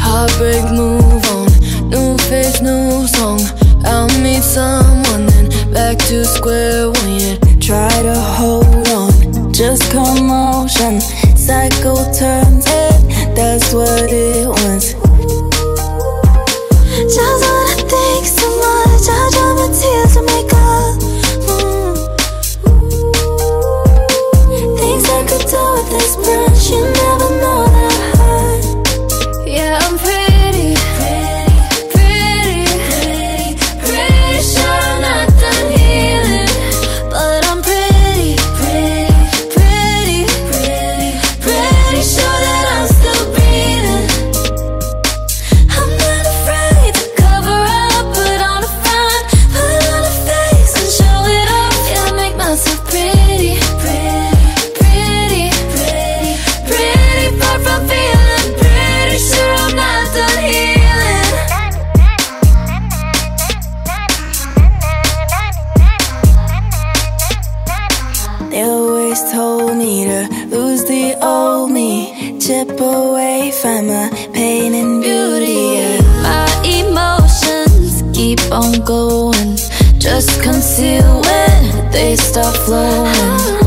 Heartbreak, move on. New face, new song. I'll meet someone, then back to square one. Yeah, try to hold on. Just commotion, cycle turns, hey, that's what it wants. They always told me to lose the old me, chip away, from my pain and beauty. Yeah. My emotions keep on going, just conceal when they start flowing.